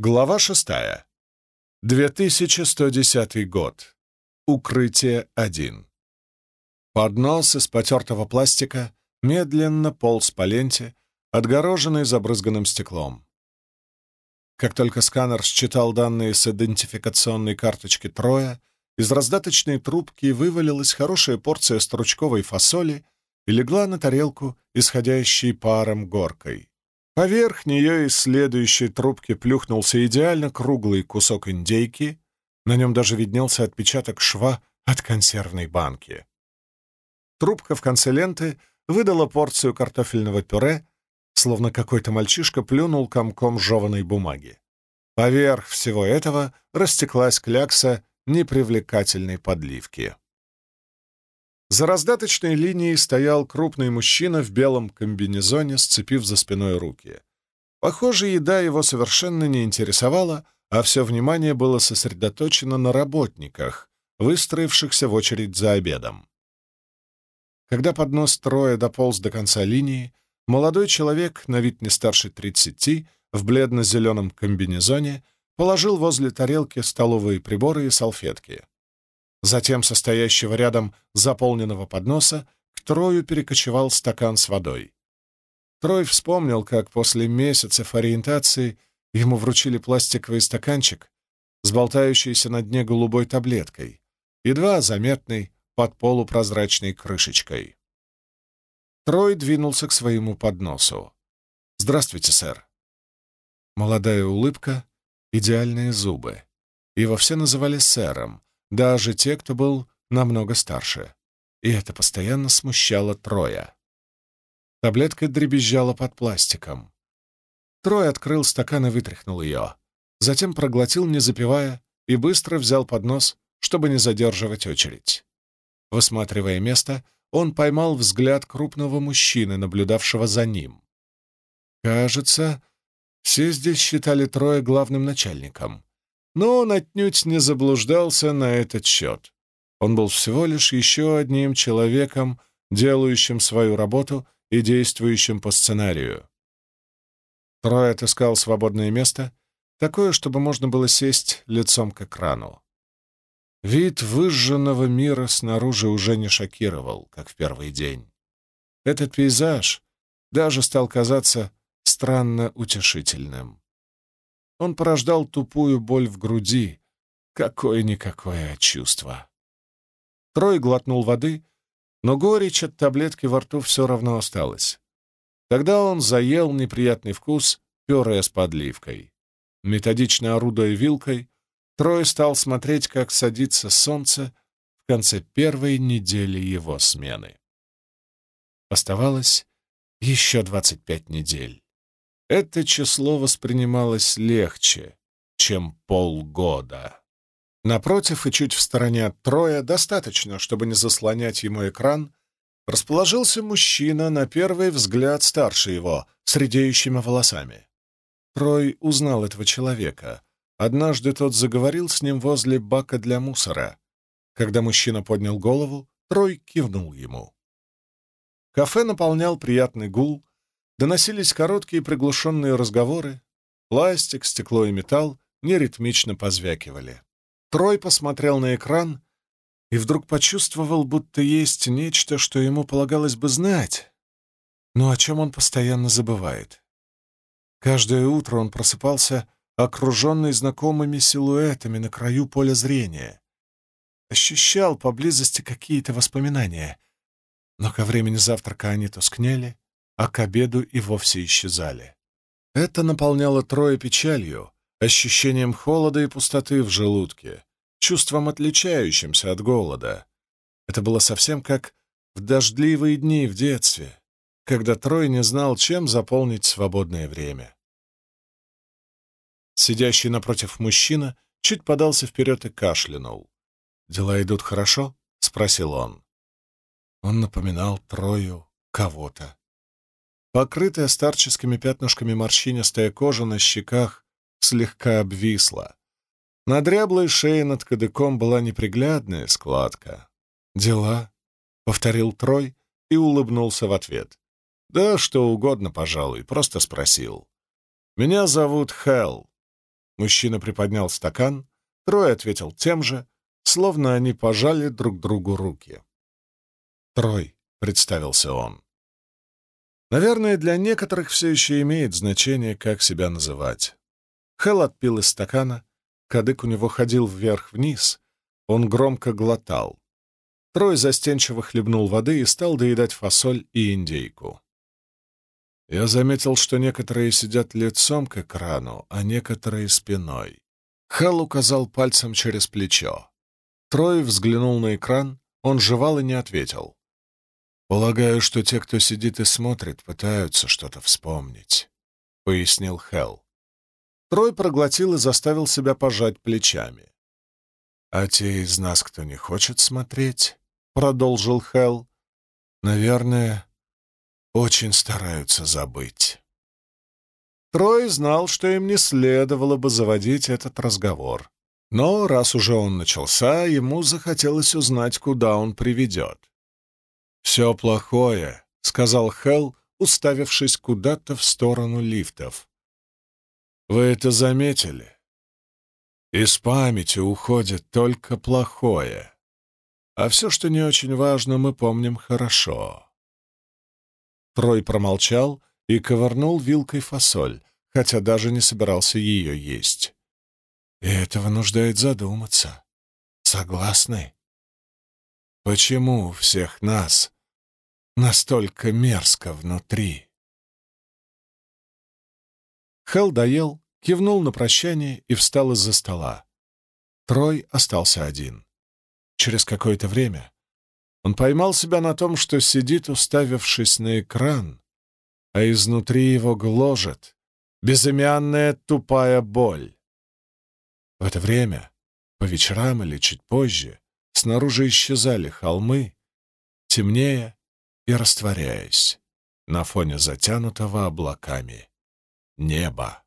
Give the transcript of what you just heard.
Глава шестая. 2110 год. Укрытие 1. Поднос из потертого пластика медленно полз по ленте, отгороженный забрызганным стеклом. Как только сканер считал данные с идентификационной карточки Троя, из раздаточной трубки вывалилась хорошая порция стручковой фасоли и легла на тарелку, исходящей паром горкой. Поверх нее из следующей трубки плюхнулся идеально круглый кусок индейки, на нем даже виднелся отпечаток шва от консервной банки. Трубка в конце ленты выдала порцию картофельного пюре, словно какой-то мальчишка плюнул комком жеваной бумаги. Поверх всего этого растеклась клякса непривлекательной подливки. За раздаточной линией стоял крупный мужчина в белом комбинезоне, сцепив за спиной руки. Похоже, еда его совершенно не интересовала, а все внимание было сосредоточено на работниках, выстроившихся в очередь за обедом. Когда поднос Троя дополз до конца линии, молодой человек, на вид не старше тридцати, в бледно-зеленом комбинезоне, положил возле тарелки столовые приборы и салфетки. Затем состоящего рядом заполненного подноса к Трою перекочевал стакан с водой. Трой вспомнил, как после месяцев ориентации ему вручили пластиковый стаканчик с болтающейся на дне голубой таблеткой, едва заметный под полупрозрачной крышечкой. Трой двинулся к своему подносу. «Здравствуйте, сэр». Молодая улыбка, идеальные зубы. Его все называли сэром, даже те, кто был намного старше. И это постоянно смущало Троя. Таблетка дребезжала под пластиком. Трой открыл стакан и вытряхнул ее. Затем проглотил, не запивая, и быстро взял поднос, чтобы не задерживать очередь. Высматривая место, он поймал взгляд крупного мужчины, наблюдавшего за ним. Кажется, все здесь считали Троя главным начальником. Но он отнюдь не заблуждался на этот счет. Он был всего лишь еще одним человеком, делающим свою работу и действующим по сценарию. Трой отыскал свободное место, такое, чтобы можно было сесть лицом к экрану. Вид выжженного мира снаружи уже не шокировал, как в первый день. Этот пейзаж даже стал казаться странно утешительным. Он порождал тупую боль в груди, какое-никакое чувство. Трой глотнул воды, но горечь от таблетки во рту все равно осталась. Тогда он заел неприятный вкус пюре с подливкой. Методично орудуя вилкой, Трой стал смотреть, как садится солнце в конце первой недели его смены. Оставалось еще 25 недель. Это число воспринималось легче, чем полгода. Напротив и чуть в стороне от Троя, достаточно, чтобы не заслонять ему экран, расположился мужчина, на первый взгляд старше его, с редеющими волосами. Трой узнал этого человека — Однажды тот заговорил с ним возле бака для мусора. Когда мужчина поднял голову, Трой кивнул ему. Кафе наполнял приятный гул, доносились короткие приглушенные разговоры, пластик, стекло и металл неритмично позвякивали. Трой посмотрел на экран и вдруг почувствовал, будто есть нечто, что ему полагалось бы знать, но о чем он постоянно забывает. Каждое утро он просыпался окруженный знакомыми силуэтами на краю поля зрения. Ощущал поблизости какие-то воспоминания, но ко времени завтрака они тускнели, а к обеду и вовсе исчезали. Это наполняло Трое печалью, ощущением холода и пустоты в желудке, чувством, отличающимся от голода. Это было совсем как в дождливые дни в детстве, когда Трой не знал, чем заполнить свободное время. Сидящий напротив мужчина чуть подался вперед и кашлянул. «Дела идут хорошо?» — спросил он. Он напоминал Трою кого-то. Покрытая старческими пятнышками морщинистая кожа на щеках слегка обвисла. На дряблой шее над кадыком была неприглядная складка. «Дела?» — повторил Трой и улыбнулся в ответ. «Да что угодно, пожалуй, просто спросил. Меня зовут Хелл. Мужчина приподнял стакан, Трой ответил тем же, словно они пожали друг другу руки. «Трой», — представился он. Наверное, для некоторых все еще имеет значение, как себя называть. Хелл отпил из стакана, кадык у него ходил вверх-вниз, он громко глотал. Трой застенчиво хлебнул воды и стал доедать фасоль и индейку. Я заметил, что некоторые сидят лицом к экрану, а некоторые спиной. Хелл указал пальцем через плечо. Трой взглянул на экран, он жевал и не ответил. «Полагаю, что те, кто сидит и смотрит, пытаются что-то вспомнить», — пояснил Хелл. Трой проглотил и заставил себя пожать плечами. «А те из нас, кто не хочет смотреть», — продолжил Хелл, — «наверное, очень стараются забыть». Трой знал, что им не следовало бы заводить этот разговор. Но раз уже он начался, ему захотелось узнать, куда он приведет. «Все плохое», — сказал Хелл, уставившись куда-то в сторону лифтов. «Вы это заметили? Из памяти уходит только плохое, а все, что не очень важно, мы помним хорошо». Трой промолчал и ковырнул вилкой фасоль, хотя даже не собирался ее есть. И это вынуждает задуматься. Согласны? Почему всех нас настолько мерзко внутри? Хелл доел, кивнул на прощание и встал из-за стола. Трой остался один. Через какое-то время он поймал себя на том, что сидит, уставившись на экран, а изнутри его гложет безымянная тупая боль. В это время, по вечерам или чуть позже, снаружи исчезали холмы, темнее и растворяясь на фоне затянутого облаками неба.